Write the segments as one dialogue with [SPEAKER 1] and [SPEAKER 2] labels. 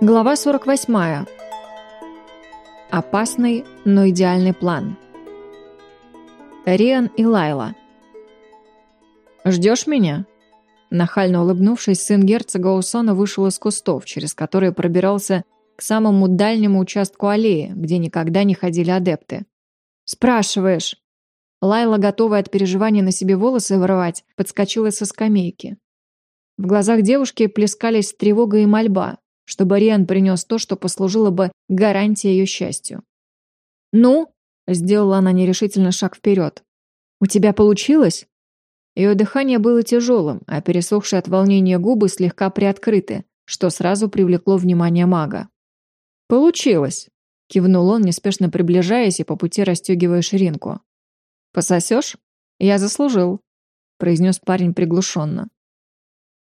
[SPEAKER 1] Глава 48. Опасный, но идеальный план. Риан и Лайла. «Ждешь меня?» Нахально улыбнувшись, сын герцога Усона вышел из кустов, через которые пробирался к самому дальнему участку аллеи, где никогда не ходили адепты. «Спрашиваешь?» Лайла, готовая от переживания на себе волосы вырывать, подскочила со скамейки. В глазах девушки плескались тревога и мольба, чтобы Риан принес то, что послужило бы гарантией ее счастью. «Ну?» – сделала она нерешительно шаг вперед. «У тебя получилось?» Ее дыхание было тяжелым, а пересохшие от волнения губы слегка приоткрыты, что сразу привлекло внимание мага. «Получилось!» – кивнул он, неспешно приближаясь и по пути расстегивая ширинку. «Пососешь? Я заслужил», – произнес парень приглушенно.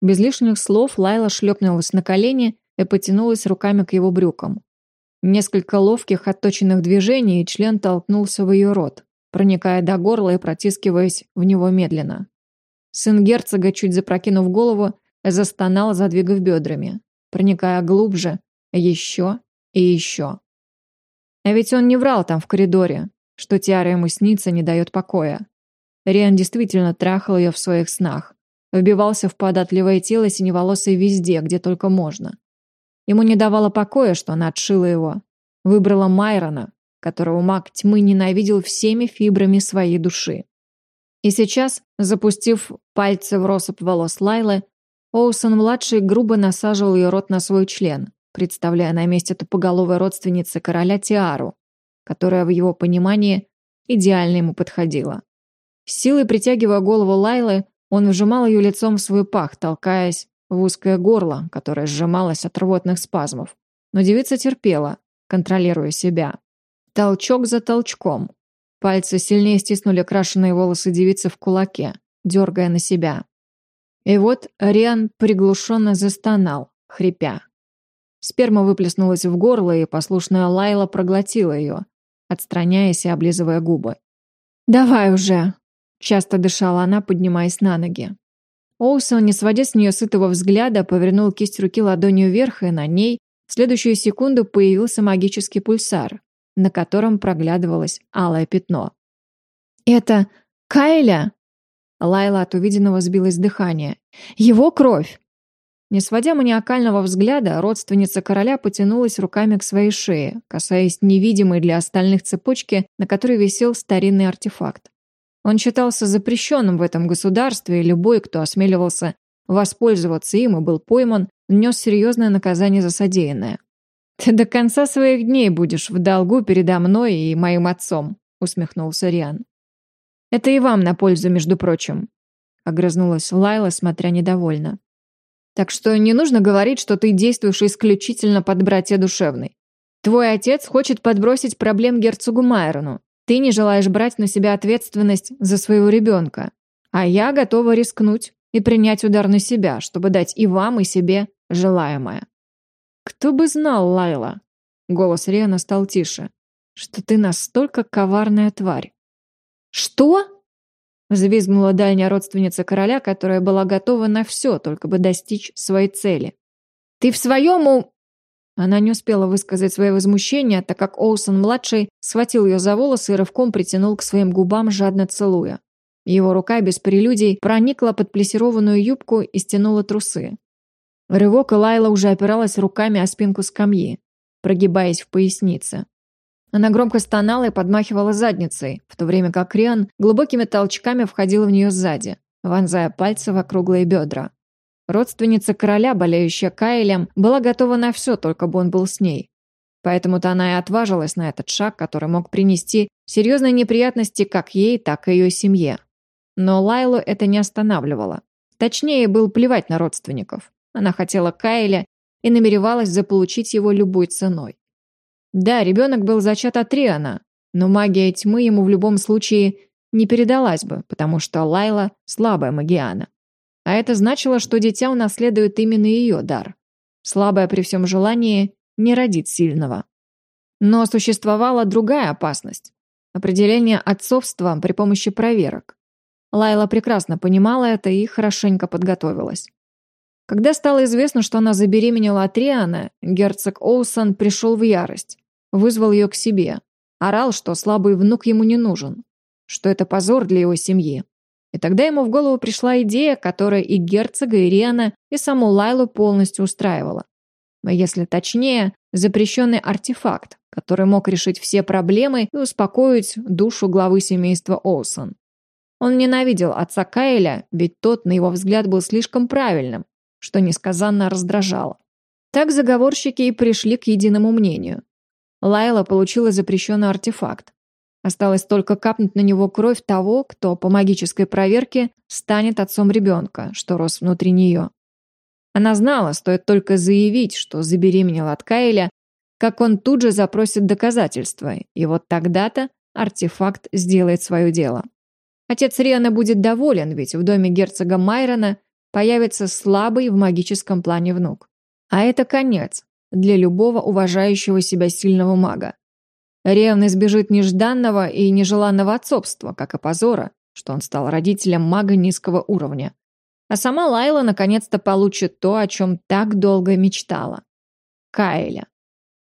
[SPEAKER 1] Без лишних слов Лайла шлепнулась на колени и потянулась руками к его брюкам. Несколько ловких отточенных движений, и член толкнулся в ее рот, проникая до горла и протискиваясь в него медленно. Сын герцога, чуть запрокинув голову, застонал, задвигав бедрами, проникая глубже, еще и еще. А ведь он не врал там в коридоре, что Тиара ему снится, не дает покоя. Риан действительно трахал ее в своих снах, вбивался в податливое тело синеволосой везде, где только можно. Ему не давало покоя, что она отшила его. Выбрала Майрона, которого маг тьмы ненавидел всеми фибрами своей души. И сейчас, запустив пальцы в россыпь волос Лайлы, Оусон-младший грубо насаживал ее рот на свой член, представляя на месте тупоголовой родственницы короля Тиару, которая в его понимании идеально ему подходила. С силой притягивая голову Лайлы, он вжимал ее лицом в свой пах, толкаясь в узкое горло, которое сжималось от рвотных спазмов. Но девица терпела, контролируя себя. Толчок за толчком. Пальцы сильнее стиснули крашеные волосы девицы в кулаке, дергая на себя. И вот Риан приглушенно застонал, хрипя. Сперма выплеснулась в горло, и послушная Лайла проглотила ее, отстраняясь и облизывая губы. «Давай уже!» – часто дышала она, поднимаясь на ноги. Оусон, не сводя с нее сытого взгляда, повернул кисть руки ладонью вверх, и на ней в следующую секунду появился магический пульсар, на котором проглядывалось алое пятно. «Это Кайля?» Лайла от увиденного сбилась дыхание. «Его кровь!» Не сводя маниакального взгляда, родственница короля потянулась руками к своей шее, касаясь невидимой для остальных цепочки, на которой висел старинный артефакт. Он считался запрещенным в этом государстве, и любой, кто осмеливался воспользоваться им и был пойман, нес серьезное наказание за содеянное. «Ты до конца своих дней будешь в долгу передо мной и моим отцом», усмехнулся Риан. «Это и вам на пользу, между прочим», огрызнулась Лайла, смотря недовольно. «Так что не нужно говорить, что ты действуешь исключительно под братья душевной. Твой отец хочет подбросить проблем герцогу Майрону, ты не желаешь брать на себя ответственность за своего ребенка, а я готова рискнуть и принять удар на себя, чтобы дать и вам, и себе желаемое. Кто бы знал, Лайла, голос Риана стал тише, что ты настолько коварная тварь. Что? Взвизгнула дальняя родственница короля, которая была готова на все, только бы достичь своей цели. «Ты в своем у...» Она не успела высказать свое возмущение, так как Оусон-младший схватил ее за волосы и рывком притянул к своим губам, жадно целуя. Его рука без прелюдий проникла под плесированную юбку и стянула трусы. Рывок, и Лайла уже опиралась руками о спинку скамьи, прогибаясь в пояснице. Она громко стонала и подмахивала задницей, в то время как Риан глубокими толчками входила в нее сзади, вонзая пальцы в округлые бедра. Родственница короля, болеющая Кайлем, была готова на все, только бы он был с ней. Поэтому-то она и отважилась на этот шаг, который мог принести серьезные неприятности как ей, так и ее семье. Но Лайлу это не останавливало. Точнее, был плевать на родственников. Она хотела Кайля и намеревалась заполучить его любой ценой. Да, ребенок был зачат от Риана, но магия тьмы ему в любом случае не передалась бы, потому что Лайла – слабая магиана. А это значило, что дитя унаследует именно ее дар. Слабая при всем желании не родит сильного. Но существовала другая опасность – определение отцовства при помощи проверок. Лайла прекрасно понимала это и хорошенько подготовилась. Когда стало известно, что она забеременела от Риана, герцог Оусон пришел в ярость, вызвал ее к себе, орал, что слабый внук ему не нужен, что это позор для его семьи. И тогда ему в голову пришла идея, которая и герцога, и Риана, и саму Лайлу полностью устраивала. Если точнее, запрещенный артефакт, который мог решить все проблемы и успокоить душу главы семейства Оусон. Он ненавидел отца Кайля, ведь тот, на его взгляд, был слишком правильным, что несказанно раздражало. Так заговорщики и пришли к единому мнению. Лайла получила запрещенный артефакт. Осталось только капнуть на него кровь того, кто по магической проверке станет отцом ребенка, что рос внутри нее. Она знала, стоит только заявить, что забеременела от Кайля, как он тут же запросит доказательства, и вот тогда-то артефакт сделает свое дело. Отец Риана будет доволен, ведь в доме герцога Майрона появится слабый в магическом плане внук. А это конец для любого уважающего себя сильного мага. Ревность бежит нежданного и нежеланного отцовства, как и позора, что он стал родителем мага низкого уровня. А сама Лайла наконец-то получит то, о чем так долго мечтала. Кайля.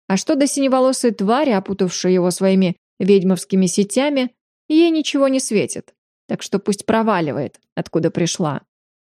[SPEAKER 1] А что до синеволосой твари, опутавшей его своими ведьмовскими сетями, ей ничего не светит. Так что пусть проваливает, откуда пришла.